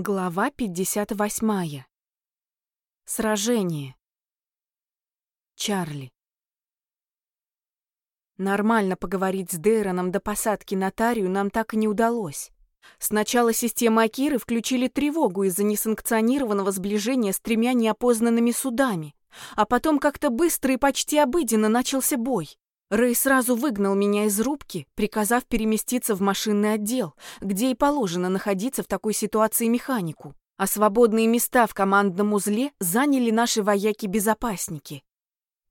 Глава 58. Сражение. Чарли. Нормально поговорить с Дейроном до посадки на Тарию нам так и не удалось. Сначала системы Акиры включили тревогу из-за несанкционированного сближения с тремя неопознанными судами, а потом как-то быстро и почти обыденно начался бой. Рэй сразу выгнал меня из рубки, приказав переместиться в машинный отдел, где и положено находиться в такой ситуации механику. А свободные места в командном узле заняли наши вояки-безопасники.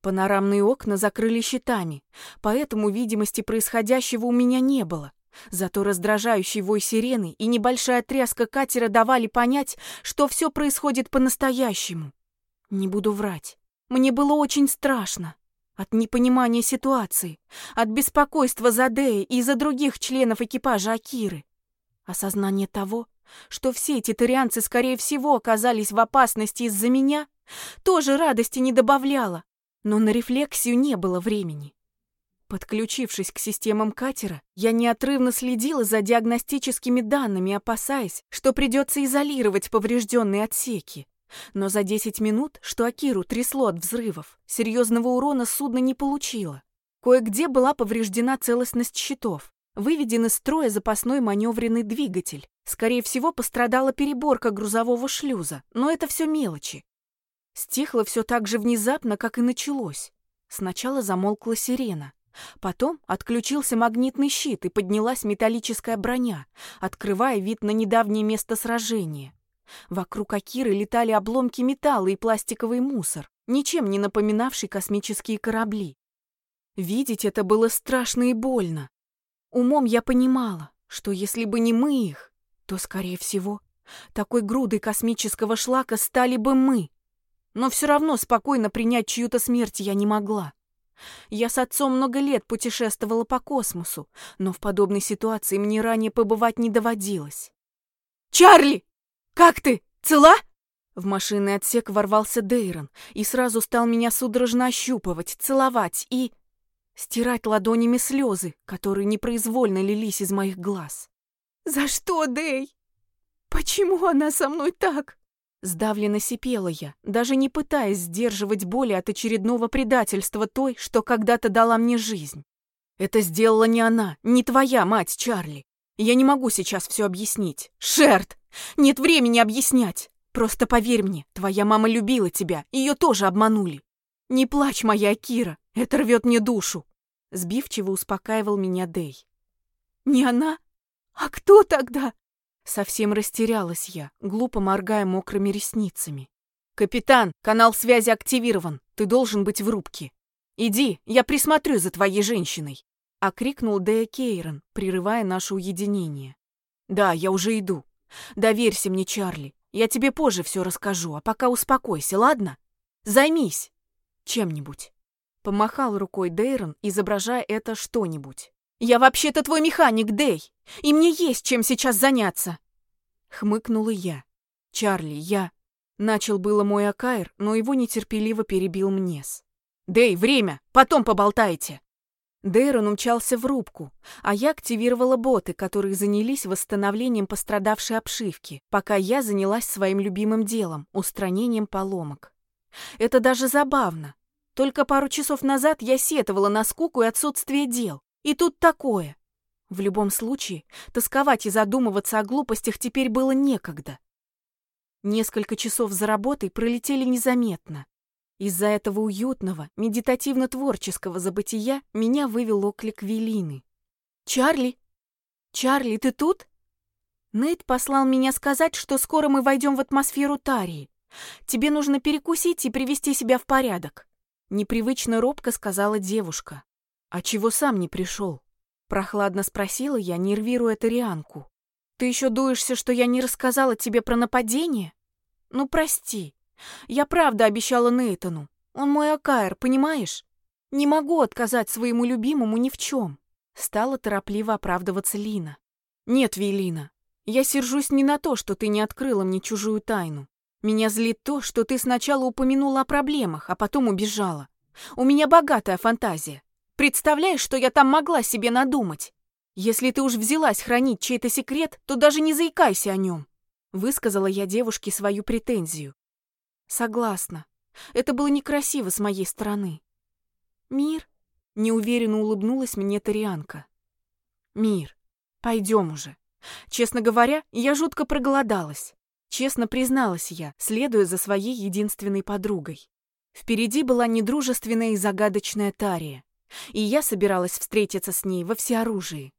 Панорамные окна закрыли щитами, поэтому видимости происходящего у меня не было. Зато раздражающий вой сирены и небольшая тряска катера давали понять, что все происходит по-настоящему. Не буду врать. Мне было очень страшно. От непонимания ситуации, от беспокойства за Дея и за других членов экипажа Акиры. Осознание того, что все эти тарианцы, скорее всего, оказались в опасности из-за меня, тоже радости не добавляло, но на рефлексию не было времени. Подключившись к системам катера, я неотрывно следила за диагностическими данными, опасаясь, что придется изолировать поврежденные отсеки. Но за 10 минут, что Акиру трясло от взрывов, серьезного урона судно не получило. Кое-где была повреждена целостность щитов. Выведен из строя запасной маневренный двигатель. Скорее всего, пострадала переборка грузового шлюза, но это все мелочи. Стихло все так же внезапно, как и началось. Сначала замолкла сирена. Потом отключился магнитный щит и поднялась металлическая броня, открывая вид на недавнее место сражения. Вокруг Акиры летали обломки металла и пластиковый мусор, ничем не напоминавший космические корабли. Видеть это было страшно и больно. Умом я понимала, что если бы не мы их, то, скорее всего, такой грудой космического шлака стали бы мы. Но все равно спокойно принять чью-то смерть я не могла. Я с отцом много лет путешествовала по космосу, но в подобной ситуации мне ранее побывать не доводилось. «Чарли!» «Как ты? Цела?» В машинный отсек ворвался Дейрон и сразу стал меня судорожно ощупывать, целовать и... стирать ладонями слезы, которые непроизвольно лились из моих глаз. «За что, Дей? Почему она со мной так?» Сдавленно сипела я, даже не пытаясь сдерживать боли от очередного предательства той, что когда-то дала мне жизнь. Это сделала не она, не твоя мать, Чарли. Я не могу сейчас все объяснить. Шерт! Нет времени объяснять. Просто поверь мне, твоя мама любила тебя, ее тоже обманули. Не плачь, моя Кира, это рвет мне душу. Сбивчиво успокаивал меня Дей. Не она? А кто тогда? Совсем растерялась я, глупо моргая мокрыми ресницами. «Капитан, канал связи активирован. Ты должен быть в рубке. Иди, я присмотрю за твоей женщиной». — окрикнул Дея Кейрон, прерывая наше уединение. «Да, я уже иду. Доверься мне, Чарли. Я тебе позже все расскажу, а пока успокойся, ладно? Займись чем-нибудь». Помахал рукой Дейрон, изображая это что-нибудь. «Я вообще-то твой механик, Дей, и мне есть чем сейчас заняться!» Хмыкнула я. «Чарли, я...» Начал было мой Акаир, но его нетерпеливо перебил Мнес. «Дей, время! Потом поболтайте!» Дейрон умчался в рубку, а я активировала боты, которые занялись восстановлением пострадавшей обшивки, пока я занялась своим любимым делом — устранением поломок. Это даже забавно. Только пару часов назад я сетовала на скуку и отсутствие дел. И тут такое. В любом случае, тосковать и задумываться о глупостях теперь было некогда. Несколько часов за работой пролетели незаметно. Из-за этого уютного, медитативно-творческого забытия меня вывел оклик Велины. «Чарли! Чарли, ты тут?» Нейт послал меня сказать, что скоро мы войдем в атмосферу Тарии. Тебе нужно перекусить и привести себя в порядок. Непривычно робко сказала девушка. «А чего сам не пришел?» Прохладно спросила я, нервируя Тарианку. «Ты еще дуешься, что я не рассказала тебе про нападение? Ну, прости. Я правда обещала Нейтану. Он мой Акаер, понимаешь? Не могу отказать своему любимому ни в чем. Стала торопливо оправдываться Лина. Нет, Велина, я сержусь не на то, что ты не открыла мне чужую тайну. Меня злит то, что ты сначала упомянула о проблемах, а потом убежала. У меня богатая фантазия. Представляешь, что я там могла себе надумать? Если ты уж взялась хранить чей-то секрет, то даже не заикайся о нем. Высказала я девушке свою претензию. Согласна. Это было некрасиво с моей стороны. Мир? Неуверенно улыбнулась мне Тарианка. Мир, пойдем уже. Честно говоря, я жутко проголодалась. Честно призналась я, следуя за своей единственной подругой. Впереди была недружественная и загадочная Тария, и я собиралась встретиться с ней во всеоружии.